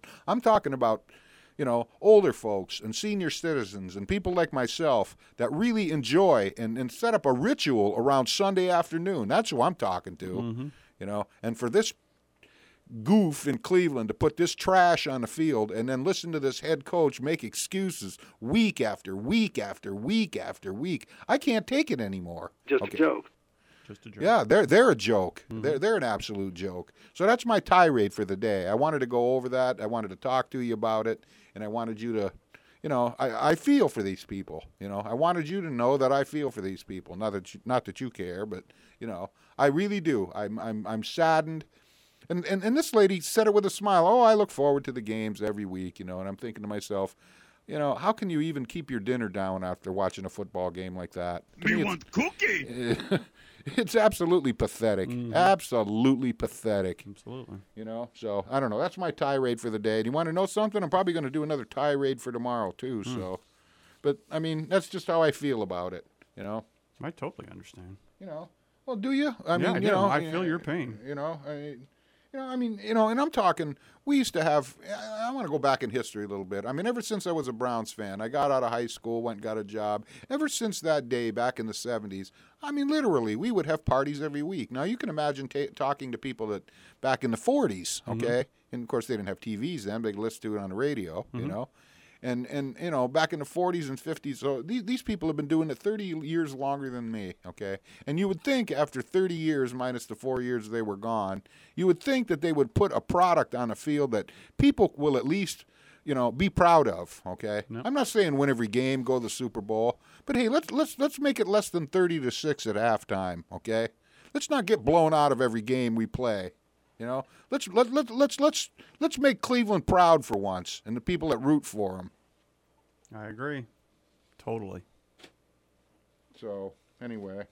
talking. I'm talking about, you know, older folks and senior citizens and people like myself that really enjoy and, and set up a ritual around Sunday afternoon. That's who I'm talking to. Mm-hmm. You know, and for this goof in Cleveland to put this trash on the field and then listen to this head coach make excuses week after week after week after week. I can't take it anymore. Just Okay. a joke. Just a joke. Yeah, they're they're a joke. Mm-hmm. They're they're an absolute joke. So that's my tirade for the day. I wanted to go over that. I wanted to talk to you about it, and I wanted you to, you know, I, I feel for these people. You know, I wanted you to know that I feel for these people. Not that you, not that you care, but you know, I really do. I'm I'm I'm saddened. And, and and this lady said it with a smile. Oh, I look forward to the games every week, you know. And I'm thinking to myself, you know, how can you even keep your dinner down after watching a football game like that? To me, it's- cookie. it's absolutely pathetic. Mm-hmm. Absolutely pathetic. Absolutely. You know, so I don't know. That's my tirade for the day. Do you want to know something? I'm probably going to do another tirade for tomorrow too. Hmm. So, but I mean, that's just how I feel about it. You know, I totally understand. you know. Well, do you? I Yeah, mean, I you do. know, I eh, feel your pain. You know, I, you know, I mean, you know, and I'm talking. We used to have. I want to go back in history a little bit. I mean, ever since I was a Browns fan, I got out of high school, went and got a job. Ever since that day back in the '70s, I mean, literally, we would have parties every week. Now you can imagine ta talking to people that back in the '40s, Mm-hmm. okay, and of course they didn't have TVs then; they could listen to it on the radio, you Mm-hmm. know. And, and you know back in the 40s and 50s so these, these people have been doing it 30 years longer than me okay? And you would think after 30 years minus the four years they were gone you would think that they would put a product on a field that people will at least you know be proud of okay? I'm not saying win every game go to the super bowl but hey let's let's let's make it less than 30 to 6 at halftime okay? Let's not get blown out of every game we play you know, let's let, let let's let's let's make Cleveland proud for once, and the people that root for them. I agree. Totally. So anyway,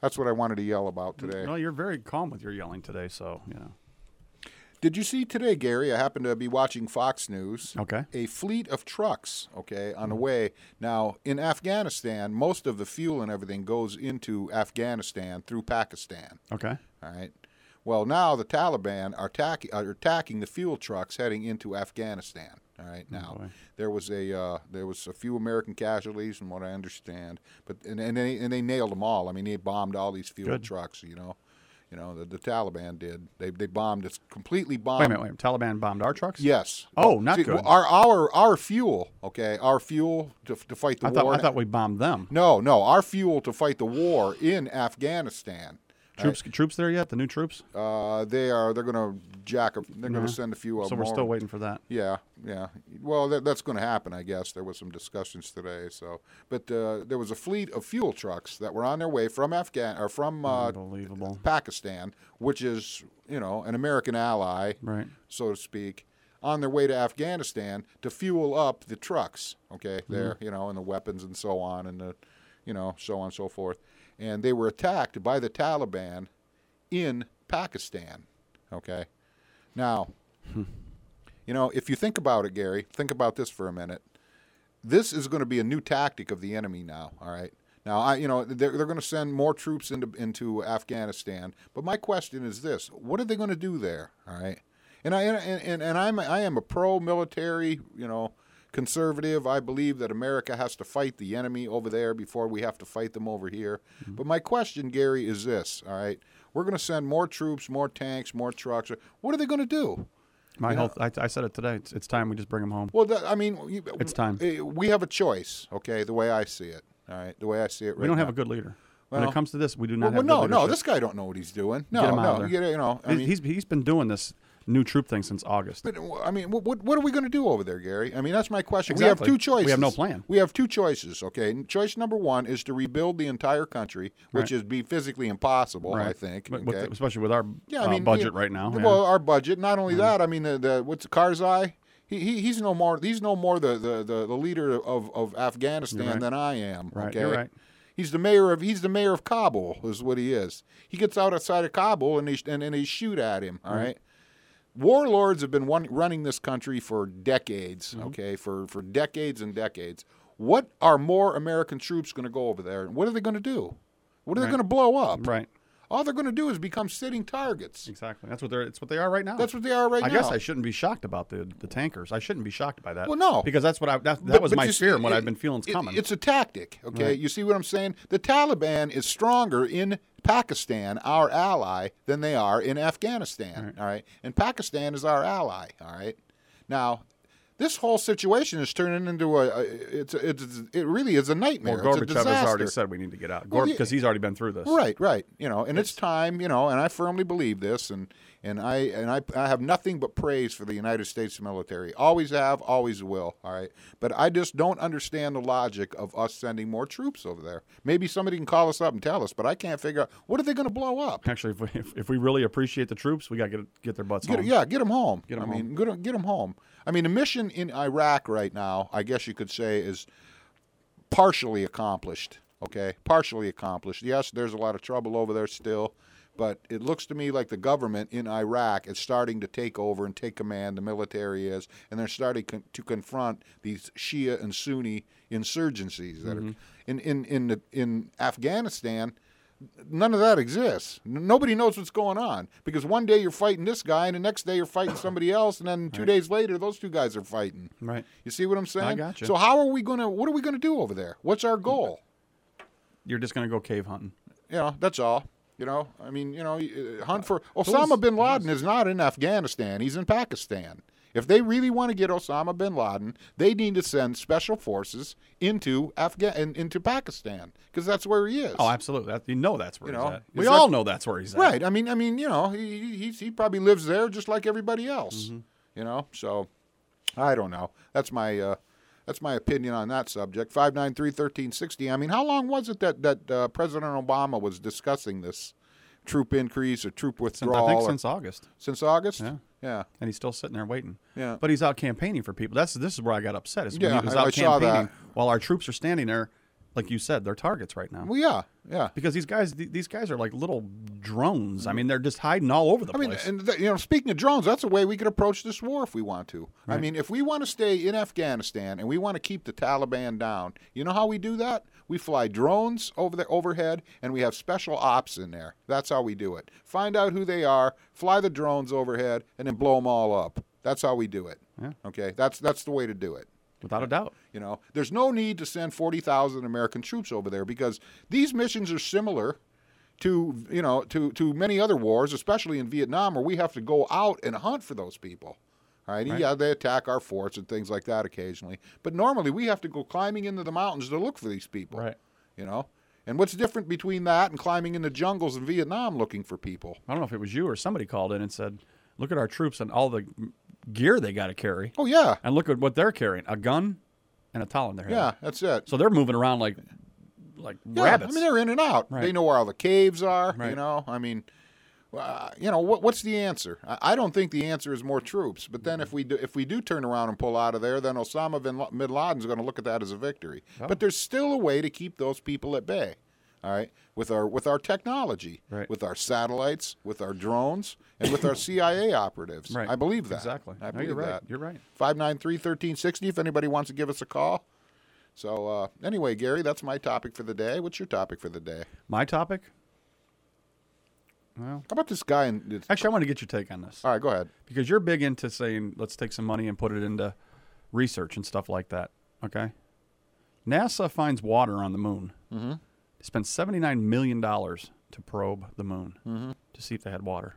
that's what I wanted to yell about today. No, you're very calm with your yelling today, so you know. Did you see today, Gary? I happened to be watching Fox News. Okay. A fleet of trucks, okay, on the mm-hmm. way. Now, in Afghanistan, most of the fuel and everything goes into Afghanistan through Pakistan. Okay. All right. Well, now the Taliban are, attack, are attacking the fuel trucks heading into Afghanistan. All right. Now boy. there was a uh, there was a few American casualties, from what I understand, but and, and they and they nailed them all. I mean, they bombed all these fuel Good. trucks. You know, you know the, the Taliban did. They they bombed. It's completely bombed. Wait a minute. Wait. a minute. Taliban bombed our trucks. Yes. Oh, not See, good. Our our our fuel. Okay, our fuel to, to fight the I thought war. I thought we bombed them. no, no, our fuel to fight the war in Afghanistan. Troops troops there yet? The new troops? Uh, they are. They're going to jack. A, they're going to send a few of so we're still waiting for that. Yeah, yeah. Well, that, that's going to happen, I guess. There was some discussions today. So, but uh, there was a fleet of fuel trucks that were on their way from Afghan or from uh, Unbelievable. Pakistan, which is you know an American ally, Right. so to speak, on their way to Afghanistan to fuel up the trucks. Okay, there, you know, and the weapons and so on, and the, you know, so on and so forth. And they were attacked by the Taliban in Pakistan. Okay, now, you know, if you think about it, Gary, think about this for a minute. This is going to be a new tactic of the enemy now. All right. Now, I, you know, they're, they're going to send more troops into into Afghanistan. But my question is this: What are they going to do there? All right. And I and, and, and I'm I am a pro-military, you know, conservative. I believe that America has to fight the enemy over there before we have to fight them over here. But my question, Gary, is this: All right, we're going to send more troops, more tanks, more trucks. What are they going to do? My You know- health. I, I said it today. It's, it's time we just bring them home. Well, that, I mean, you- It's time. eh, We have a choice, okay? The way I see it, all right. The way I see it, right we don't have a good leader. when it comes to this, we do not Well, have well, good no, no. This guy don't know what he's doing. No, Get him out no. of there. You, you know, I mean, he's he's been doing this new troop thing since August. But I mean, what what, are we going to do over there, Gary? I mean, that's my question. We have two choices. We have no plan. We have two choices. Okay, And choice number one is to rebuild the entire country, which Right. is be physically impossible. I Right. think. With- with okay? the- especially with our yeah, I uh, mean, budget you- right now. yeah. Well, our budget. Not only that, I mean, the, the what's Karzai? He, he he's no more. He's no more the the, the, the leader of, of Afghanistan right. than I am. Right, Okay. right. He's the mayor of he's the mayor of Kabul is what he is. He gets out outside of Kabul and they and, and they shoot at him. All right. Warlords have been one, running this country for decades. Mm-hmm. Okay, for for decades and decades. What are more American troops going to go over there? and What are they going to do? What are they going to blow up? right. All they're going to do is become sitting targets. Exactly. That's what they're. It's what they are right now. That's what they are right I now. I guess I shouldn't be shocked about the the tankers. I shouldn't be shocked by that. Well, no. because that's what I. That, that But- was but my see, fear and what it- I've been feeling is it- coming. It's a tactic, okay? Right. You see what I'm saying? The Taliban is stronger in Pakistan, our ally, than they are in Afghanistan, all right? And Pakistan is our ally, all right? Now, this whole situation is turning into a, a it's, it's it really is a nightmare. well, it's a Gorbachev has already said we need to get out Well, because he's already been through this. Right, right. You know, and it's, time. You know, and I firmly believe this, and and I and I, I have nothing but praise for the United States military. Always have, always will. All right, but I just don't understand the logic of us sending more troops over there. Maybe somebody can call us up and tell us, but I can't figure out what are they going to blow up. Actually, if we, if, if we really appreciate the troops, we got to get get their butts Get, home. yeah, get them home. Get 'em I home. mean, get 'em- get them home. I mean, the mission in Iraq right now, I guess you could say, is partially accomplished. Okay, partially accomplished. Yes, there's a lot of trouble over there still, but it looks to me like the government in Iraq is starting to take over and take command. The military is, and they're starting con- to confront these Shia and Sunni insurgencies that are mm-hmm. in in in the, in Afghanistan. None of that exists. N- Nobody knows what's going on because one day you're fighting this guy, and the next day you're fighting somebody else, and then two days later, those two guys are fighting. Right. You see what I'm saying? I got gotcha. So how are we gonna? What are we gonna do over there? What's our goal? You're just going to go cave hunting. You know, that's all. You know, I mean, you know, uh, hunt for Osama bin Laden is not in Afghanistan. He's in Pakistan. If they really want to get Osama bin Laden, they need to send special forces into Afghan into Pakistan because that's where he is. Oh, absolutely. That, you know that's where You he's know, at. We all that- know that's where he's at. Right. I mean, I mean, you know, he he, he probably lives there just like everybody else. You know, so I don't know. That's my uh, that's my opinion on that subject. Five nine three thirteen sixty. I mean, how long was it that that uh, President Obama was discussing this troop increase or troop Since, withdrawal? I think or- since August. since August. Yeah. Yeah. and he's still sitting there waiting. Yeah. But he's out campaigning for people. That's this is where I got upset. Is when Yeah, he was I- out I saw campaigning that. while our troops are standing there, like you said, they're targets right now. Well, yeah, yeah. Because these guys, th- these guys are like little drones. I mean, they're just hiding all over the I mean, place. and th- you know, speaking of drones, that's a way we could approach this war if we want to. I mean, if we want to stay in Afghanistan and we want to keep the Taliban down, you know how we do that? We fly drones over there overhead, and we have special ops in there. That's how we do it. Find out who they are, fly the drones overhead, and then blow them all up. That's how we do it. Yeah. Okay, that's that's the way to do it. Without a doubt. You know, there's no need to send 40,000 American troops over there because these missions are similar to, you know, to, to many other wars, especially in Vietnam, where we have to go out and hunt for those people. All right? Yeah, they attack our forts and things like that occasionally. But normally we have to go climbing into the mountains to look for these people. Right. You know? And what's different between that and climbing in the jungles in Vietnam looking for people? I don't know if it was you or somebody called in and said, "Look at our troops and all the gear they got to carry, Oh, yeah. and look at what they're carrying: a gun and a towel in their head. Yeah, that's it. So they're moving around like like Yeah, rabbits. I mean, they're in and out. Right. They know where all the caves are. You know, I mean, uh, you know, what, what's the answer? I, I don't think the answer is more troops. But then if we do, if we do turn around and pull out of there, then Osama bin, La- bin Laden's going to look at that as a victory. Oh. But there's still a way to keep those people at bay. All right, with our with our technology, Right. with our satellites, with our drones, and with our CIA operatives. Right. I believe that. Exactly. I No, believe you're right. that. You're right. 593 1360 if anybody wants to give us a call. So, uh, anyway, Gary, that's my topic for the day. What's your topic for the day? My topic. Well, How about this guy it's- actually, I want to get your take on this All right, go ahead. because you're big into saying let's take some money and put it into research and stuff like that. Okay. NASA finds water on the moon. Mm-hmm. They spent seventy-nine million dollars to probe the moon Mm-hmm. to see if they had water.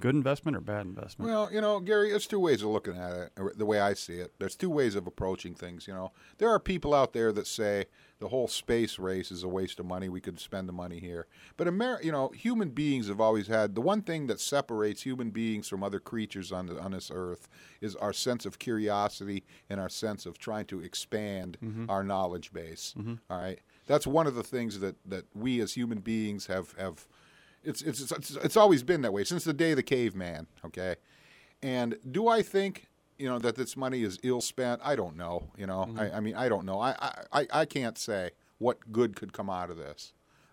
Good investment or bad investment? Well, you know, Gary, there's two ways of looking at it, the way I see it. There's two ways of approaching things. You know, there are people out there that say the whole space race is a waste of money. We could spend the money here. But Amer- you know, human beings have always had the one thing that separates human beings from other creatures on the, on this earth is our sense of curiosity and our sense of trying to expand mm-hmm. our knowledge base. Mm-hmm. All right, that's one of the things that that we as human beings have have it's, it's it's it's always been that way since the day of the caveman. Okay, and do I think you know that this money is ill spent? I don't know. You know, mm-hmm. I, I mean, I don't know. I, I I can't say what good could come out of this.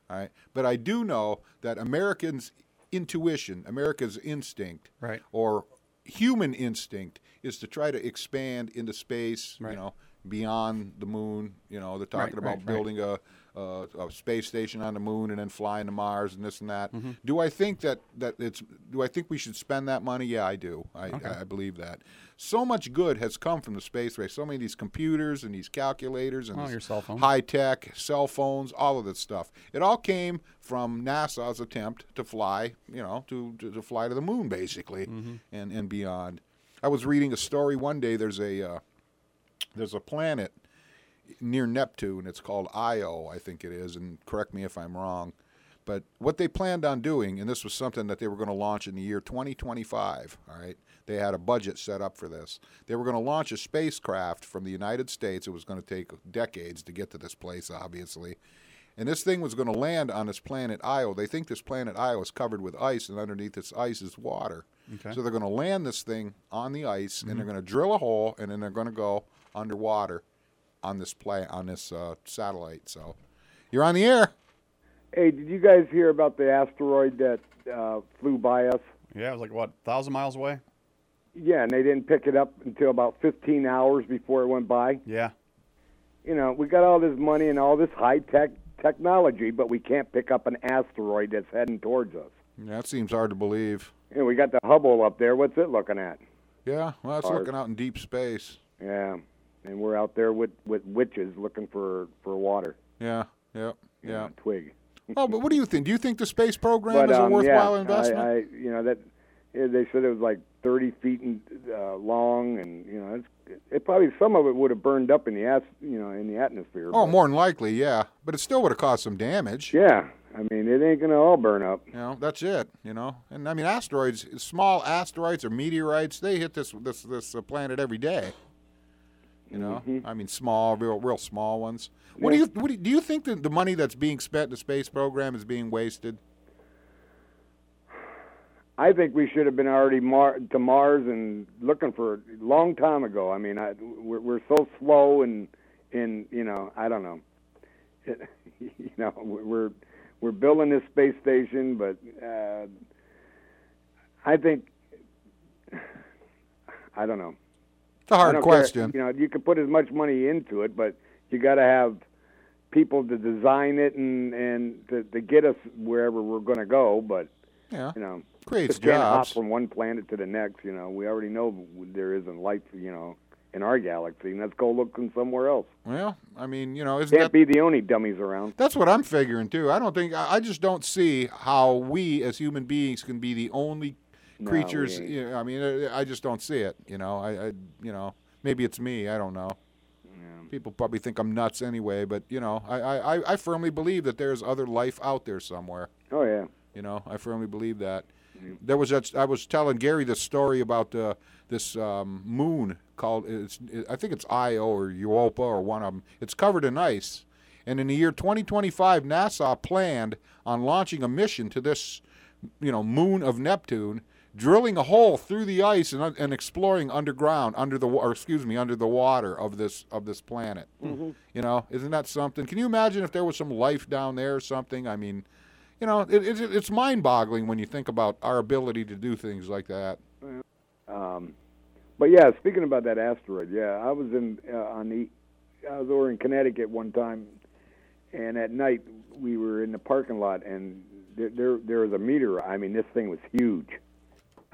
All right, but I do know that Americans' intuition, America's instinct, Right. or human instinct, is to try to expand into space. Right. You know, beyond the moon. You know, they're talking Right, about building a uh, a space station on the moon and then flying to Mars and this and that. Mm-hmm. Do I think that that it's? Do I think we should spend that money? Yeah, I do. I, I believe that. So much good has come from the space race. So many of these computers and these calculators and Oh, this your cell phone. high tech cell phones, all of this stuff. It all came from NASA's attempt to fly, you know, to to, to fly to the moon basically, Mm-hmm. and and beyond. I was reading a story one day. There's a uh, there's a planet near Neptune. It's called Io, I think it is, and correct me if I'm wrong. But what they planned on doing, and this was something that they were going to launch in the year 2025, all right? They had a budget set up for this. They were going to launch a spacecraft from the United States. It was going to take decades to get to this place, obviously. And this thing was going to land on this planet Io. They think this planet Io is covered with ice, and underneath this ice is water. Okay. So they're going to land this thing on the ice, and they're mm-hmm. going to drill a hole, and then they're going to go underwater on this play on this uh, satellite. So you're on the air. Hey, did you guys hear about the asteroid that uh, flew by us? Yeah, it was like what, thousand miles away? Yeah, and they didn't pick it up until about 15 hours before it went by. Yeah. You know, we got all this money and all this high tech technology, but we can't pick up an asteroid that's heading towards us. That seems hard to believe. You know, we got the Hubble up there. What's it looking at? Yeah, well, it's Hard. looking out in deep space. Yeah, and we're out there with with witches looking for for water. Yeah, yeah, yeah. twig. Oh, but what do you think? Do you think the space program but is a um, worthwhile yeah, investment? I, I, you know that they said it was like 30 feet in, uh, long, and you know, it's, it probably some of it would have burned up in the as, you know, in the atmosphere. oh, but- more than likely, yeah. But it still would have caused some damage. Yeah, I mean, it ain't gonna all burn up. You know, that's it. You know, and I mean, asteroids, small asteroids or meteorites, they hit this this this uh, planet every day. You know, I mean, small, real, real small ones. What do you what do you, do you think that the money that's being spent in the space program is being wasted? I think we should have been already mar- to Mars and looking for a long time ago. I mean, I, we're, we're so slow and in you know, I don't know. It, you know, we're we're building this space station, but uh, I think I don't know. It's a hard don't care. question. You know, you can put as much money into it, but you got to have people to design it and and to, to get us wherever we're going to go. But Yeah, you know, creates just can't hop from one planet to the next. You know, we already know there isn't life. You know, in our galaxy. Let's go looking somewhere else. Well, I mean, you know, isn't Can't that be the only dummies around. That's what I'm figuring too. I don't think I just don't see how we as human beings can be the only creatures. we ain't. You know, I mean, uh, I just don't see it. You know, I, I you know maybe it's me. I don't know. People probably think I'm nuts anyway, but you know, I, I, I- I firmly believe that there's other life out there somewhere. Oh yeah. You know, I firmly believe that. There was I was telling Gary this story about uh, this um, moon called it's I think it's Io or Europa or one of them. It's covered in ice, and in the year 2025, NASA planned on launching a mission to this, you know, moon of Neptune, drilling a hole through the ice and, and exploring underground under the or excuse me under the water of this of this planet. You know, isn't that something? Can you imagine if there was some life down there or something? I mean, you know, it, it, it's mind-boggling when you think about our ability to do things like that. Um, but yeah, speaking about that asteroid, yeah, I was in uh, on the I was over in Connecticut one time, and at night we were in the parking lot, and there there, there was a meteor. I mean, this thing was huge.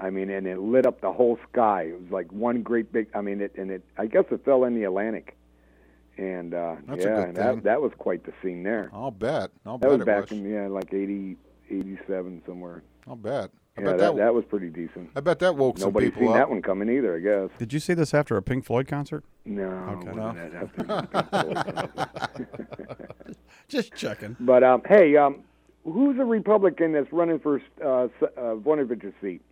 I mean, and it lit up the whole sky. It was like one great big. I mean, it and it. I guess it fell in the Atlantic, and uh, That's a yeah, good and thing. that that was quite the scene there. I'll bet. I'll That bet was it back was. in yeah, like 80, 87 somewhere. I'll bet. I Yeah, bet that, that, that was pretty decent. I bet that woke some Nobody's people seen up. that one coming either, I guess. Did you see this after a Pink Floyd concert? No, Okay. No. that have to- Just checking. but um, hey, um, who's a Republican that's running for uh, s- uh, Voinovich's seat?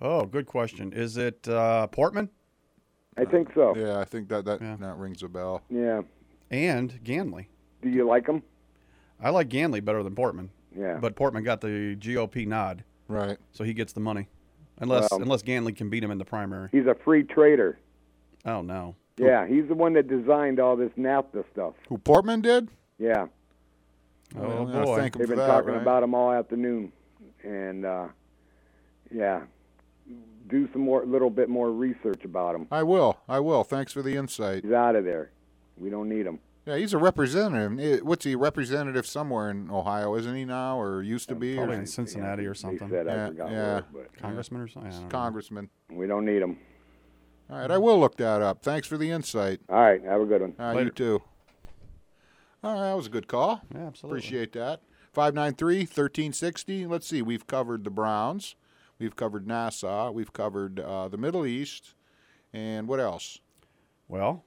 Oh, good question. Is it uh, Portman I think so. Yeah, I think that that, Yeah. that rings a bell. Yeah. and Ganley? Do you like him? I like Ganley better than Portman, Yeah. but Portman got the GOP nod, Right. so he gets the money. Unless Well- unless Ganley can beat him in the primary. he's a free trader. Oh no. Yeah, he's the one that designed all this NAFTA stuff. Who Portman did? Yeah. Oh, Well, yeah, boy. Thank him They've for been that, talking right? about him all afternoon, and uh, yeah, do some more, little bit more research about him. I will. I will. Thanks for the insight. He's out of there. We don't need him. Yeah, he's a representative. Eh, What's he representative somewhere in Ohio, isn't he now, or used to be? Probably Or in Cincinnati or They something. said I Yeah, forgot yeah. where, Congressman or something. I don't know. congressman. we don't need him. All right, I will look that up. Thanks for the insight. All right, have a good one. All right, you too. All right, that was a good call. Yeah, absolutely. Appreciate that. 593 1360. Let's see, we've covered the Browns. We've covered NASA. We've covered uh, the Middle East. And what else? Well,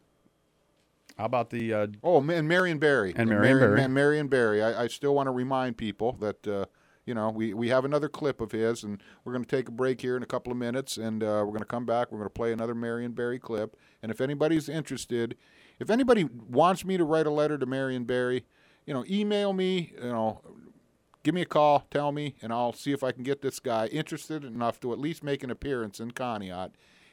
how about the uh, Oh, and Marion Barry. And Marion Barry. And Marion Barry. I, I still want to remind people that, uh, you know, we, we have another clip of his, and we're going to take a break here in a couple of minutes, and uh, we're going to come back. We're going to play another Marion Barry clip. And if anybody's interested, if anybody wants me to write a letter to Marion Barry, you know, email me, you know, give me a call, tell me, and I'll see if I can get this guy interested enough to at least make an appearance in Conneaut.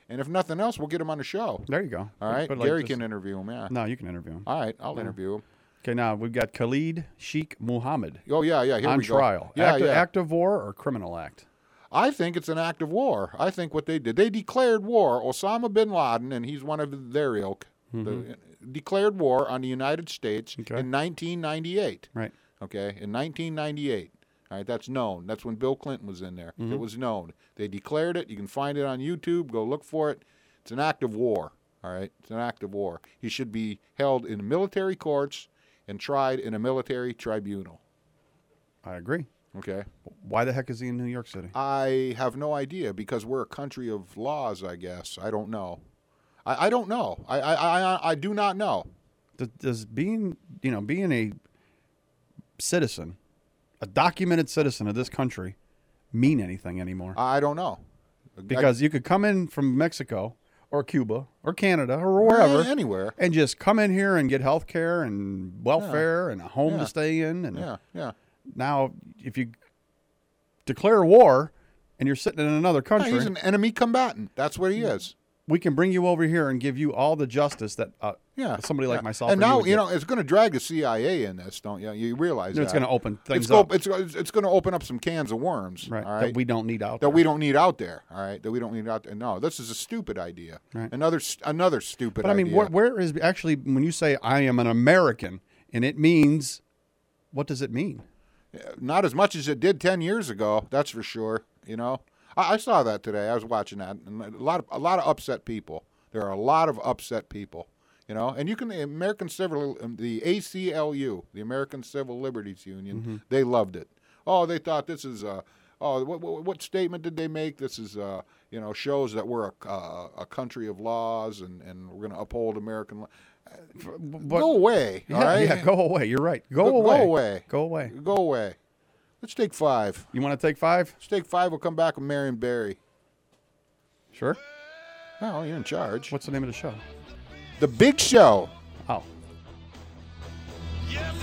And if nothing else, we'll get him on the show. there you go. All right, like Gary this. can interview him. Yeah. No, you can interview him. All right, I'll interview him. Okay, now we've got Khalid Sheikh Muhammad Oh yeah, yeah. Here on we go. trial. Yeah, act, yeah. act of war or criminal act? I think it's an act of war. I think what they did, they declared war. Osama bin Laden, and he's one of their ilk, the, declared war on the United States Mm-hmm. Okay. in 1998. Right. Okay, in 1998. All right, that's known. That's when Bill Clinton was in there. Mm-hmm. It was known. They declared it. You can find it on YouTube. Go look for it. It's an act of war. All right, it's an act of war. He should be held in military courts and tried in a military tribunal. I agree. Okay. Why the heck is he in New York City? I have no idea because we're a country of laws. I guess I don't know. I, I don't know. I, I, I, I do not know. Does, does being you know being a citizen, a documented citizen of this country, mean anything anymore? I don't know. because you could come in from Mexico or Cuba or Canada or eh, wherever anywhere. and just come in here and get health care and welfare and a home Yeah. to stay in. And Yeah, yeah. now, if you declare war and you're sitting in another Yeah, country, he's an enemy combatant. That's what he is. We can bring you over here and give you all the justice that uh, Yeah, somebody like myself. And now would you know it's going to drag the CIA in this, don't you? You realize it's that going to open things it's, up, it's it's it's going to open up some cans of worms, right? All right, That we don't need out. that there. we don't need out there. All right, that we don't need out there. No, this is a stupid idea. Right. Another another stupid. But I mean, idea. where, where is actually when you say I am an American and it means, what does it mean? not as much as it did ten years ago. That's for sure. You know, I, I saw that today. I was watching that, and a lot of a lot of upset people. There are a lot of upset people. You know, and you can the American Civil, um, the ACLU, the American Civil Liberties Union, Mm-hmm. they loved it. Oh, they thought this is a Oh, what, what, what statement did they make? This is, uh, you know, shows that we're a, uh, a country of laws and, and we're going to uphold American law. But- go away, Yeah, all right? yeah, go away. You're right. Go, Go- go away. away. Go away. Go away. Let's take five. You want to take five? Let's take five. We'll come back with Marion Barry. Sure. Oh, you're in charge. What's the name of the show? The Big Show. Oh, Yes,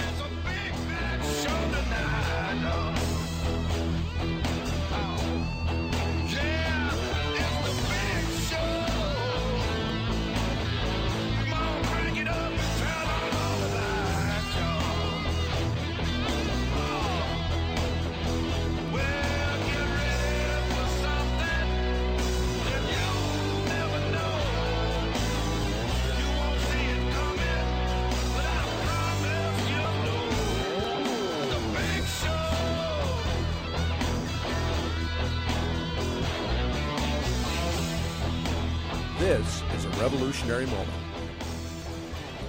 This is a revolutionary moment.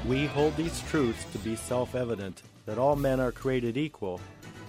We hold these truths to be self evident that all men are created equal,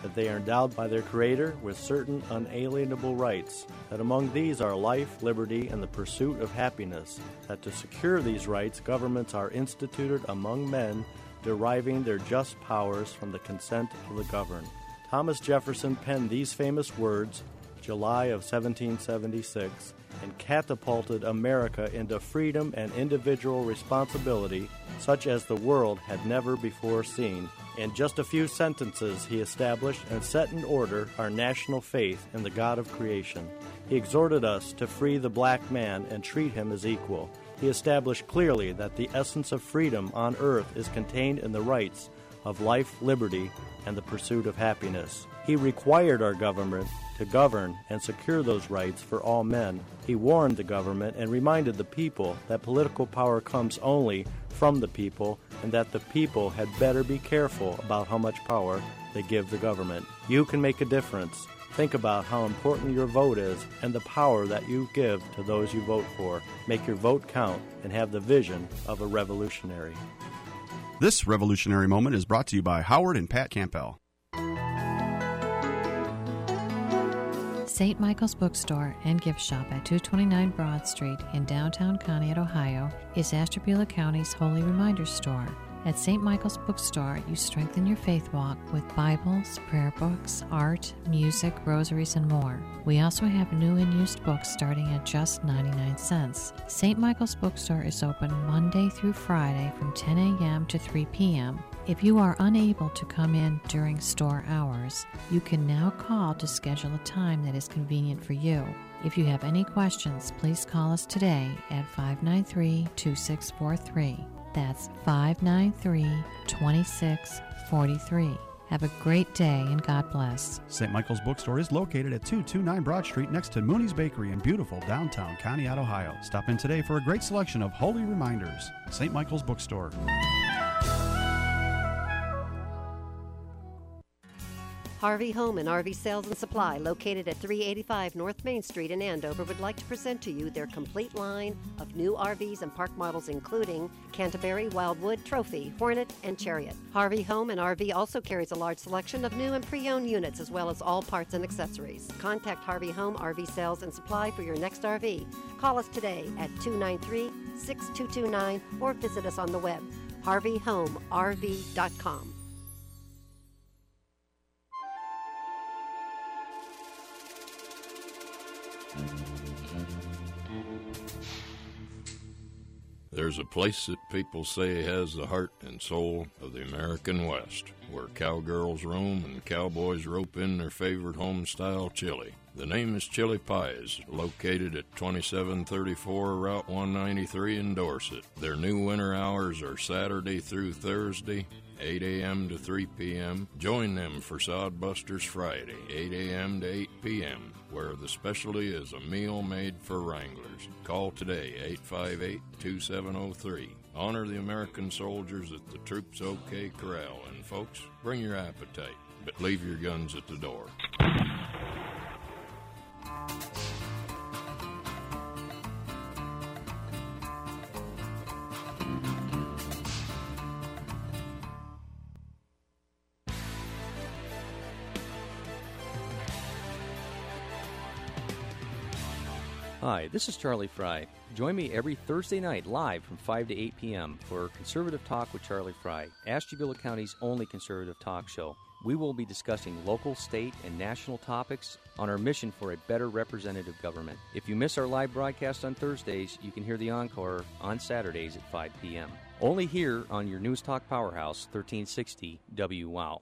that they are endowed by their Creator with certain unalienable rights, that among these are life, liberty, and the pursuit of happiness, that to secure these rights, governments are instituted among men, deriving their just powers from the consent of the governed. Thomas Jefferson penned these famous words, July of 1776, and catapulted America into freedom and individual responsibility such as the world had never before seen. In just a few sentences, he established and set in order our national faith in the God of creation. He exhorted us to free the black man and treat him as equal. He established clearly that the essence of freedom on earth is contained in the rights of life, liberty, and the pursuit of happiness. He required our government to govern and secure those rights for all men. He warned the government and reminded the people that political power comes only from the people and that the people had better be careful about how much power they give the government. You can make a difference. Think about how important your vote is and the power that you give to those you vote for. Make your vote count and have the vision of a revolutionary. This revolutionary moment is brought to you by Howard and Pat Campbell. St. Michael's Bookstore and Gift Shop at 229 Broad Street in downtown Conneaut, Ohio, is Ashtabula County's Holy Reminder Store. At St. Michael's Bookstore, you strengthen your faith walk with Bibles, prayer books, art, music, rosaries, and more. We also have new and used books starting at just 99 cents. St. Michael's Bookstore is open Monday through Friday from 10 a.m. to 3 p.m. If you are unable to come in during store hours, you can now call to schedule a time that is convenient for you. If you have any questions, please call us today at 593 2643. That's 593 2643. Have a great day and God bless. St. Michael's Bookstore is located at 229 Broad Street next to Mooney's Bakery in beautiful downtown Conneaut, Ohio. Stop in today for a great selection of holy reminders. St. Michael's Bookstore. Harvey Home and RV Sales and Supply, located at 385 North Main Street in Andover, would like to present to you their complete line of new RVs and park models, including Canterbury, Wildwood, Trophy, Hornet, and Chariot. Harvey Home and RV also carries a large selection of new and pre owned units, as well as all parts and accessories. Contact Harvey Home RV Sales and Supply for your next RV. Call us today at 293 6229 or visit us on the web, harveyhomerv.com. There's a place that people say has the heart and soul of the American West, where cowgirls roam and cowboys rope in their favorite home style chili. The name is Chili Pies, located at 2734 Route 193 in Dorset. Their new winter hours are Saturday through Thursday, 8 a.m. to 3 p.m. Join them for Sodbusters Friday, 8 a.m. to 8 p.m., where the specialty is a meal made for Wranglers. Call today, 858 2703. Honor the American soldiers at the Troops OK Corral. And folks, bring your appetite, but leave your guns at the door. Hi, this is Charlie Fry. Join me every Thursday night live from 5 to 8 p.m. for Conservative Talk with Charlie Fry, Ashtabula County's only conservative talk show. We will be discussing local, state, and national topics on our mission for a better representative government. If you miss our live broadcast on Thursdays, you can hear the encore on Saturdays at 5 p.m. Only here on your News Talk Powerhouse, 1360 WWOW.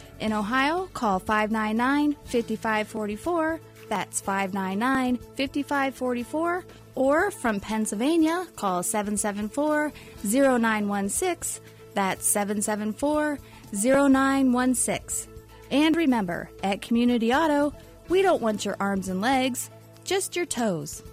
in Ohio, call 599 5544. That's 599 5544. Or from Pennsylvania, call 774 0916. That's 774 0916. And remember, at Community Auto, we don't want your arms and legs, just your toes.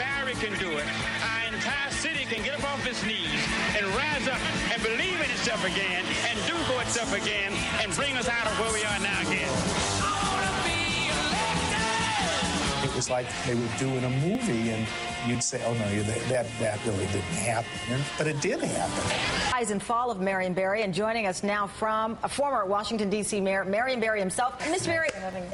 Barry can do it, our entire city can get up off its knees and rise up and believe in itself again and do for itself again and bring us out of where we are now again. It's like they would do in a movie, and you'd say, "Oh no, that that, that really didn't happen," but it did happen. Rise and fall of Marion Barry, and joining us now from a former Washington D.C. mayor, Marion Barry himself. Mr. Barry,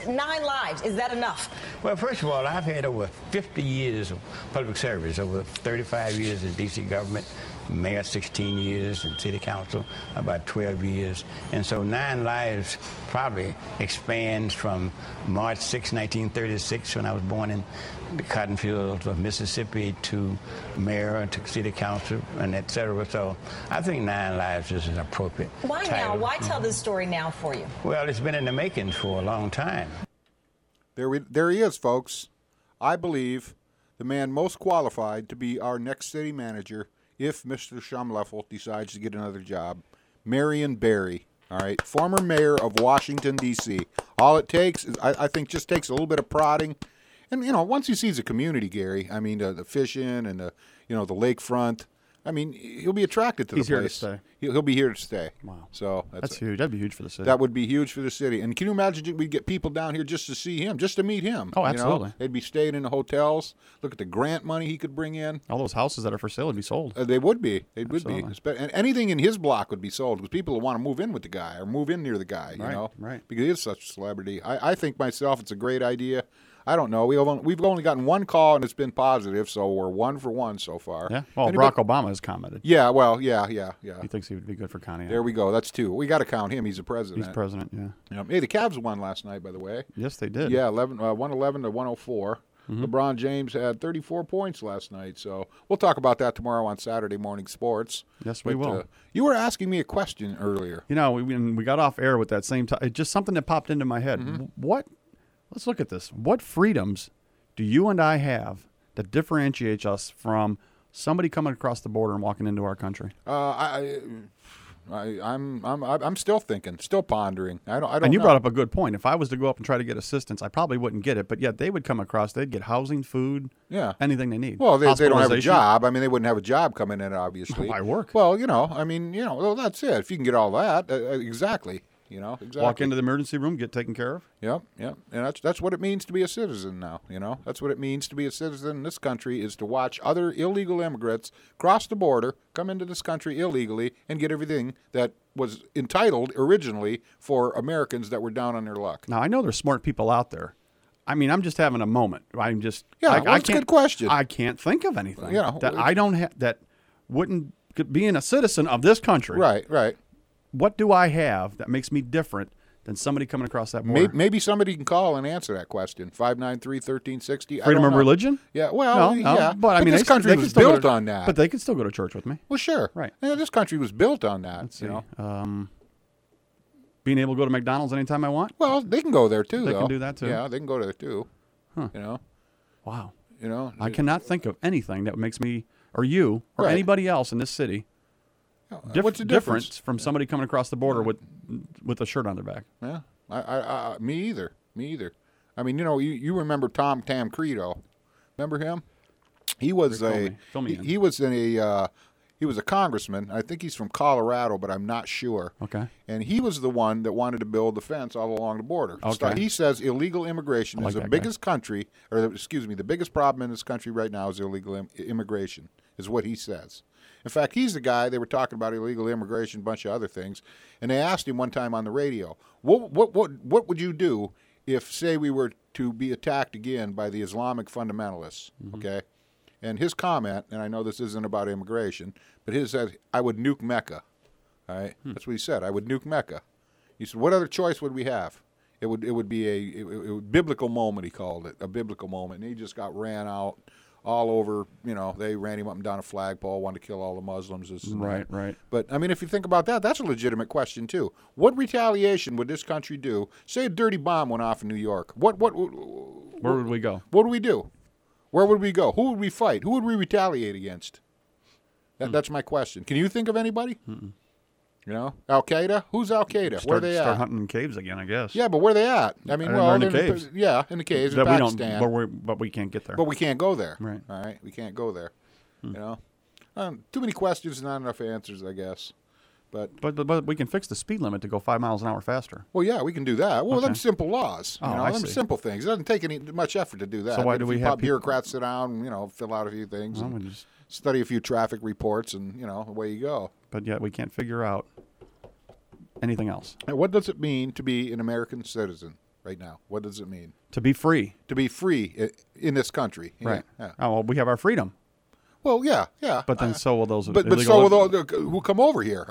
nine lives. Is that enough? Well, first of all, I've had over 50 years of public service, over 35 years in D.C. government, mayor 16 years, and city council about 12 years. And so nine lives probably expands from March 6, 1936, when I was born in the cotton fields of Mississippi, to mayor, to city council, and et cetera. So I think nine lives is an appropriate Why now? Why tell mm-hmm. this story now for you? Well, it's been in the making for a long time. There, we, there he is, folks. I believe the man most qualified to be our next city manager if Mr. Shumleffel decides to get another job. Marion Barry, all right, former mayor of Washington D.C. All it takes is, I, I think, just takes a little bit of prodding, and you know, once he sees the community, Gary, I mean, uh, the fishing and the, you know, the lakefront. I mean, he'll be attracted to He's the here to place. stay. He'll, he'll be here to stay. Wow. So that's, That's huge. That'd be huge for the city. that would be huge for the city. And can you imagine we'd get people down here just to see him, just to meet him? Oh, you know? absolutely. They'd be staying in the hotels. Look at the grant money he could bring in. All those houses that are for sale would be sold. Uh, they would be. They would Absolutely. be. Espe- And anything in his block would be sold because people will want to move in with the guy or move in near the guy. You Right, know, right. Because he is such a celebrity. I, I think myself, it's a great idea. I don't know. We have only, we've only gotten one call and it's been positive, so we're one for one so far. Yeah. Well, Anybody- Barack Obama has commented. Yeah. Well. Yeah. Yeah. Yeah. He thinks he would be good for Connie. There we go. That's two. We got to count him. He's the president. He's president. Yeah. Yeah. Hey, the Cavs won last night, by the way. Yes, they did. Yeah, 11, uh, 111 to 104. Mhm. LeBron James had 34 points last night. So we'll talk about that tomorrow on Saturday Morning Sports. Yes, we will. uh, you were asking me a question earlier. You know, we, when we got off air with that same time, just something that popped into my head. Mm-hmm. What? Let's look at this. What freedoms do you and I have that differentiates us from somebody coming across the border and walking into our country? Uh, I, I, I'm, I'm, I'm still thinking, still pondering. I don't, I don't. and you know. brought up a good point. If I was to go up and try to get assistance, I probably wouldn't get it. But yet they would come across. They'd get housing, food, Yeah. anything they need. Well, they, they don't have a job. I mean, they wouldn't have a job coming in, obviously. Why work? Well, you know, I mean, you know, well, that's it. If you can get all that, uh, uh, exactly. You know, exactly. Walk into the emergency room, get taken care of. Yep, yep. And that's that's what it means to be a citizen now, you know. That's what it means to be a citizen in this country is to watch other illegal immigrants cross the border, come into this country illegally and get everything that was entitled originally for Americans that were down on their luck. Now I know there's smart people out there. I mean, I'm just having a moment. I'm just Yeah, I, well, I it's a can't, good question. I can't think of anything You know, that I don't have that wouldn't being a citizen of this country. Right, right. What do I have that makes me different than somebody coming across that border? Maybe, maybe somebody can call and answer that question. 593-1360. I Freedom don't of know. religion? Yeah, well, No, no, yeah. but I mean, this country can was built to- on that. But they can still go to church with me. well, sure. Right. Yeah, this country was built on that, Let's you see. know. Um, being able to go to McDonald's anytime I want. Well, they can go there too. They though. can do that, too? Yeah, they can go there too. Huh. You know, Wow. you know. I cannot think of anything that makes me or you or Right. anybody else in this city diff- What's the different difference? from somebody coming across the border with with a shirt on their back. Yeah, I, I, I, me either. Me either. I mean, you know, you, you remember Tom Tancredo? Remember him? He was Fill a me- fill me he, he was in a uh, he was a congressman. I think he's from Colorado, but I'm not sure. Okay. And he was the one that wanted to build the fence all along the border. Okay. He says illegal immigration like is the that guy. biggest country, or excuse me, the biggest problem in this country right now is illegal Im- immigration. Is what he says. In fact, he's the guy they were talking about illegal immigration, a bunch of other things, and they asked him one time on the radio, "What what what what would you do if, say, we were to be attacked again by the Islamic fundamentalists?" Mm-hmm. Okay. And his comment, and I know this isn't about immigration, but his said, "I would nuke Mecca." All right, Hmm. that's what he said. I would nuke Mecca. He said, "What other choice would we have?" It would it would be a it, it, biblical moment. He called it a biblical moment, and he just got ran out all over. You know, they ran him up and down a flagpole, wanted to kill all the Muslims. And that. Right, right. But I mean, if you think about that, that's a legitimate question too. What retaliation would this country do? Say a dirty bomb went off in New York. What what Where would we go? what would we do? Where would we go? Who would we fight? Who would we retaliate against? That, hmm. That's my question. Can you think of anybody? You know, Al Qaeda. Who's Al Qaeda? Where Start, they start at? hunting in caves again, I guess. Yeah, but where they at? I mean, Uh, well, they're in the they're caves. yeah, in the caves in that we don't, but, we but we can't get there. But we can't go there. Right. All right. We can't go there. You know, um, too many questions, not enough answers, I guess. But But, but but we can fix the speed limit to go five miles an hour faster. well, yeah, we can do that. Well, Okay. them simple laws. Oh, you know, I them see. simple things. It doesn't take any much effort to do that. So why But do if we have pop people- bureaucrats sit down, you know, fill out a few things, Well, and just- study a few traffic reports, and you know, away you go. But yet we can't figure out anything else. And what does it mean to be an American citizen right now? What does it mean To be free, to be free i- in this country? Yeah, right? Yeah. Oh well, we have our freedom. Well, yeah, yeah. But then uh, so will those. But but illegal so will those who come over here.